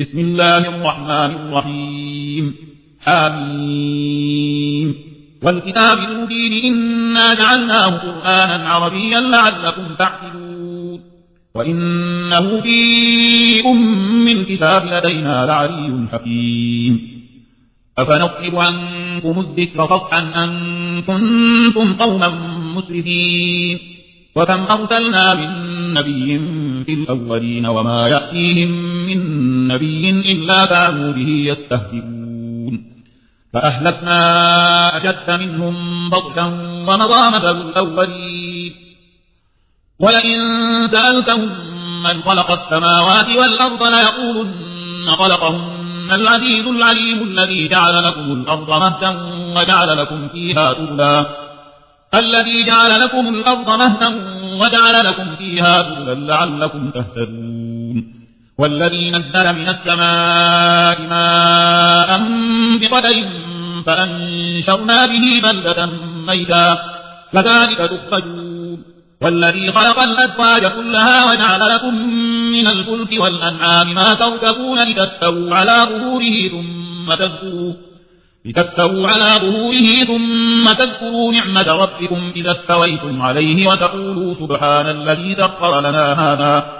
بسم الله الرحمن الرحيم. حميم والكتاب المبين إنا جعلناه قرآنا عربيا لعلكم تعقلون. وإنه في أم الكتاب لدينا لعلي حكيم. أفنطلب عنكم الذكر صفحا أن كنتم قوما مسرفين. وكم أرسلنا من نبي في الأولين وما يأتيهم نبي إلا كانوا به يستهزئون. فأهلكنا أشد منهم بطشا ومضى مثل الأولين. ولئن سألتهم من خلق السماوات والأرض ليقولن خلقهن العزيز العليم الذي جعل لكم الأرض مهدا وجعل لكم فيها سبلا. الذي جعل لكم الأرض مهدا وجعل لكم فيها سبلا لعلكم تهتدون. والذي نزل من السماء ماء بقدر فأنشرنا به بلدة ميتا. كذلك تخرجون والذي خلق الأزواج كلها وجعل لكم من الفلك والأنعام ما تركبون لتستووا على ظهوره ثم تذكروا. لتستووا على ظهوره ثم تذكروا نعمة ربكم إذا استويتم عليه وتقولوا سبحان الذي سخر لنا هذا.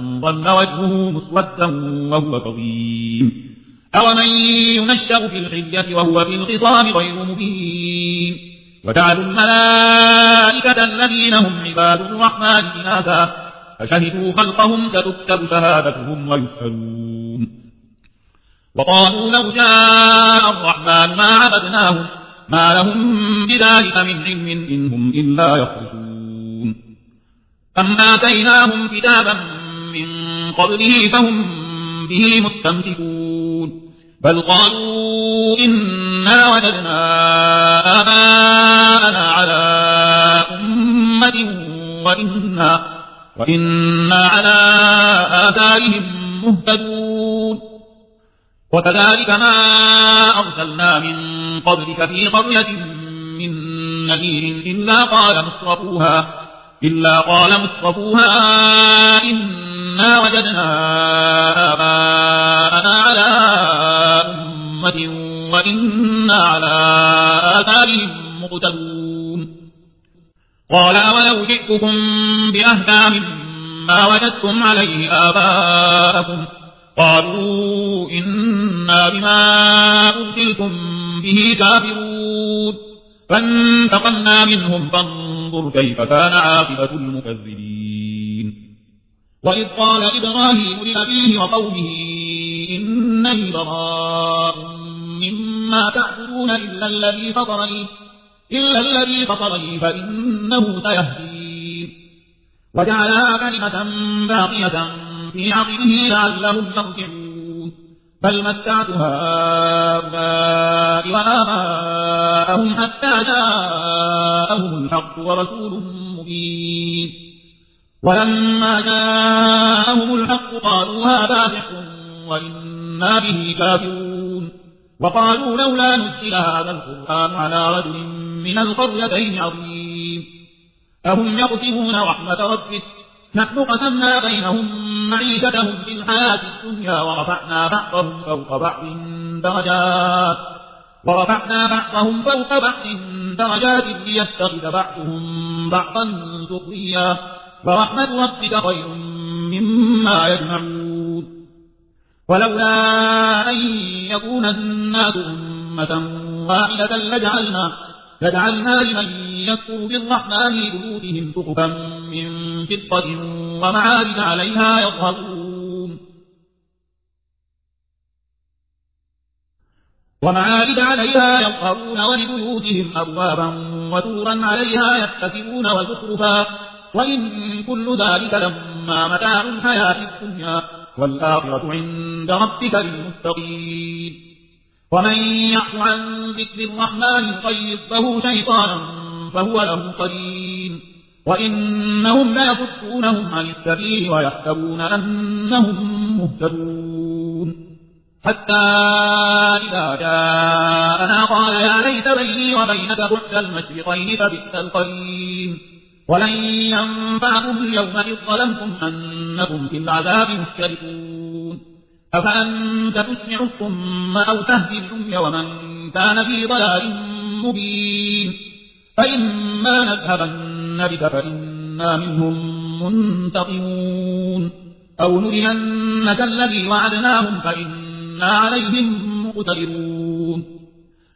ظل وجهه مسودا وهو كظيم أومن ينشأ في الحلية وهو في الخصام غير مبين. وجعلوا الملائكة الذين هم عباد الرحمن إناثا. فشهدوا خلقهم فتكتب شهادتهم ويسألون. وقالوا لو شاء الرحمن ما عبدناهم ما لهم بذلك من علم إنهم إلا يخرجون. أم آتيناهم كتابا من قبله فهم به مستمسكون. بل قالوا إنا وجدنا آباءنا على أمة وإنا, وإنا على آثارهم مهتدون. وكذلك ما أرسلنا من قبلك في قرية من نذير إلا قال مصرفوها إلا قال مصرفوها إنا وجدنا آباءنا على أمة وإنا على آثارهم مقتدون. قال ولو جئتكم بأهدى مما وجدتم عليه آباءكم؟ قالوا إنا بما أرسلتم به كافرون. فانتقلنا منهم فانظر كيف كان عاقبة المكذبين. وإذ قال إبراهيم لأبيه وقومه إنني براء مما تعبدون إلا الذي فطرني إلا الذي فطرني فإنه سيهدين. وجعلها كلمة باقية في عقله لعلهم يرجعون. بل متعت هؤلاء وآباءهم حتى جاءهم الحق ورسول مبين. ولما جاءهم الحق قالوا هذا سحر وإنا به كافرون. وقالوا لولا نزل هذا القرآن على رجل من القريتين عظيم. أهم يقسمون رحمة ربك نحن قسمنا بينهم معيشتهم في الحياة الدنيا ورفعنا بعضهم فوق بعض درجات. ورفعنا بعضهم فوق بعض درجات ليتخذ بعضهم بعضا سخريا. ورحمة ربك خير مما يجمعون. ولولا أن يكون الناس أمة واحدة لجعلنا لجعلنا لمن يكفر بالرحمن لبيوتهم سقفا من فضة ومعارج عليها يظهرون. ومعارج عليها يظهرون ولبيوتهم أبوابا وسورا عليها يتكئون وزخرفا وإن كل ذلك لما متاع الحياة الدنيا والآخرة عند ربك للمتقين. ومن يعش عن ذكر الرحمن يقيض له شيطانا فهو له قرين. وإنهم ليصدونهم عن السبيل ويحسبون أنهم مهتدون. حتى إذا جاءنا قال يا ليت بيني وبينك بعد المشرقين فبئس القرين. ولن ينفعكم اليوم إذ ظلمتم أنكم في العذاب مشتركون. أفأنت تسمع الصم أو تهدي العمي ومن كان في ضلال مبين. فإما نذهبن بك فإنا منهم منتقمون. أو نرينك الذي وعدناهم فإنا عليهم مقتدرون.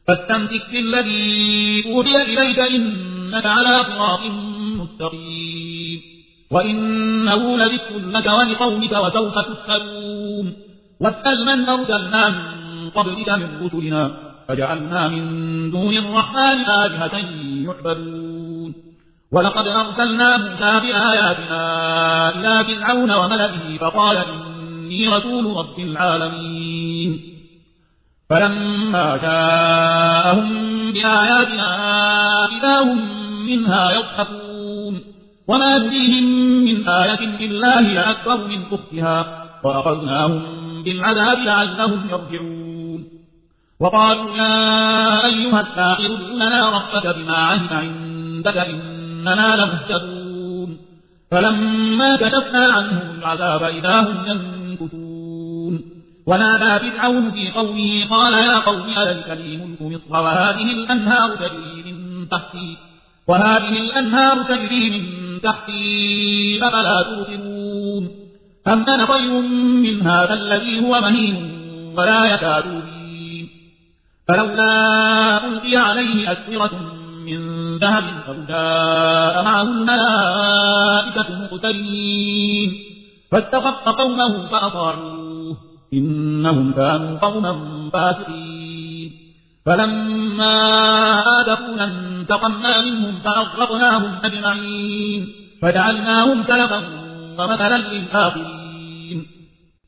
فاستمسك بالذي أوحي إليك إنك على صراط مستقيم وإنه لذكر لك ولقومك وسوف تسألون. واسأل من أرسلنا من قبلك من رسلنا. فجعلنا من دون الرحمن آلهة يعبدون. ولقد أرسلنا موسى بآياتنا إلى فرعون وملئه فقال إني رسول رب العالمين. فلما جاءهم بآياتنا إذا هم منها يضحكون. وما نريهم من آية إلا هي أكبر من أختها وأخذناهم بالعذاب لعلهم يرجعون. وقالوا يا أيها الساحر لنا ربك بما عهد عندك إننا لمهتدون. فلما كشفنا عنهم العذاب إذا هم ينكثون. ونادى فرعون في قومه قال يا قوم أليس لي ملك مصر وهذه الأنهار تجري من تحتي؟ وهذه الأنهار تجري من تحتي أفلا تبصرون؟ أم أنا خير من هذا الذي هو مهين ولا يكاد يبين؟ فلولا ألقي عليه أسورة من ذهب أو جاء معه الملائكة مقترين فاستخف قومه فأطاعوه. إنهم كانوا قوما فاسقين. فلما آدفونا انتقمنا منهم فأغرقناهم أجمعين فجعلناهم سلفا ومثلا للآخرين.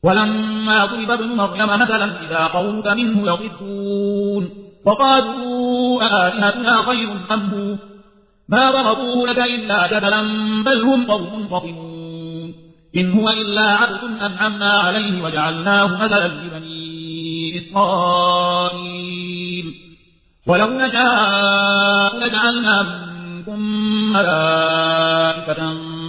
ولما ضرب ابن مريم مثلا إذا قومك منه يصدون. وقالوا آلهتنا خير أم هو؟ ما ضربوه لك إلا جدلا بل هم قوم خصمون. إن هو إلا عبد أنعمنا عليه وجعلناه مثلا لبني إسرائيل. ولو نشاء لجعلنا منكم ملائكة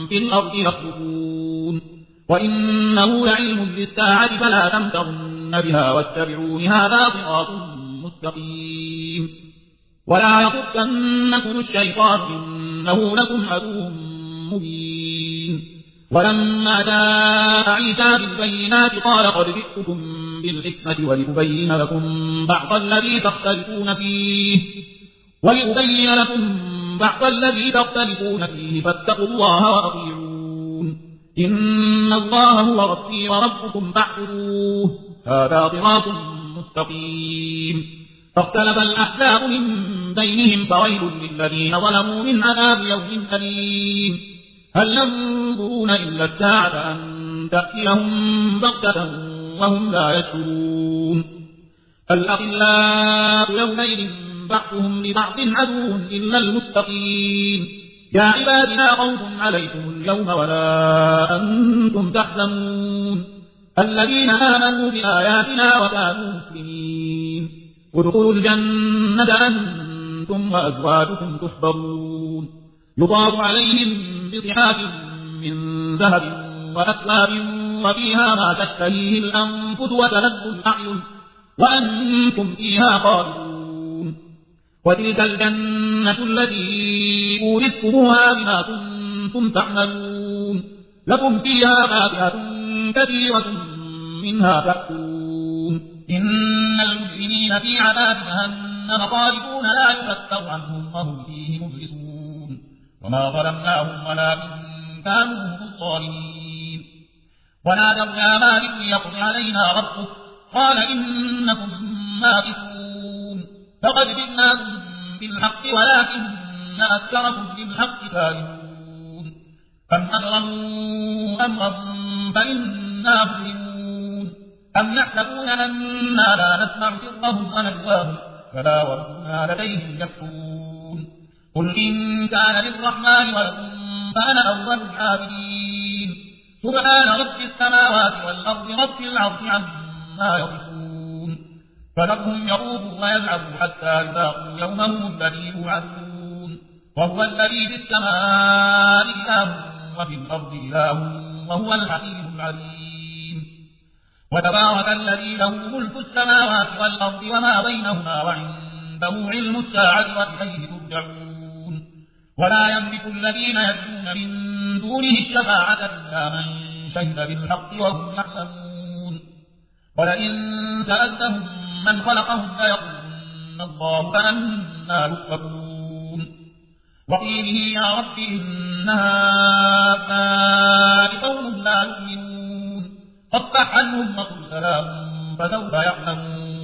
في الأرض يخلقون. وإنه لعلم للساعة فلا تمترن بها واتبعون هذا صراط مستقيم. ولا يصدنكم الشيطان إنه لكم عدو مبين. ولما جاء عيسى بالبينات قال قد جئتكم بالحكمة ولأبين لكم بعض الذي تختلفون فيه. ولأبين لكم بعض الذي تختلفون فيه. فاتقوا الله وأطيعون. إن الله هو ربي وربكم فاعبدوه. هذا صراط مستقيم. فاختلف الأحزاب من بينهم فويل للذين ظلموا من عذاب يوم أليم. هل ينظرون إلا الساعة أن تأتيهم بغتة وهم لا يشعرون. الأخلاء يومئذ بعضهم لبعض عدو إلا المتقين. يا عباد لا خوف عليكم اليوم ولا أنتم تحزنون. الذين آمنوا بآياتنا وكانوا مسلمين. ادخلوا الجنة أنتم وأزواجكم تحبرون. يضاف عليهم بصحاف من ذهب وأكواب وفيها ما تشتهيه الأنفس وتلذ الأعين وأنتم فيها خالدون. وتلك الجنة التي أورثتموها بما كنتم تعملون. لكم فيها فاكهة كثيرة منها تأكلون. إن المجرمين في عذاب جهنم خالدون لا يفتر عنهم وهم فيه مبلسون. وما ظلمناهم ولكن كانوا الظالمين. ونادوا يا مالك ليقض علينا ربك. قال إنكم ماكثون فقد جئناكم بالحق ولكن أكثركم بالحق كارهون. أم أجرموا أمرا فإنا مظلمون أم يحسبون أنا لا نسمع سرهم ونجواهم. فلا ورسلنا لديهم يكفرون. قل إن كان للرحمن ولد فأنا أول العابدين سبحان رب السماوات والأرض رب العرش عما يصفون. فذرهم يروضوا ويلعبوا حتى يلاقوا يومهم الذي يوعدون وهو الذي في السماء إله وفي الأرض إله وهو الحكيم العليم. وتبارك الذي له ملك السماوات والأرض وما بينهما وعنده علم الساعة وإليه ترجعون. ولا يملك الذين يدعون من دونه الشفاعة إلا من شهد بالحق وهم يعلمون ولئن سألتهم من خلقهم ليقولن الله فأنا يؤفكون وقيله يا رب إن هؤلاء قوم لا يؤمنون. فاصفح عنهم وقل سلام فسوف يعلمون.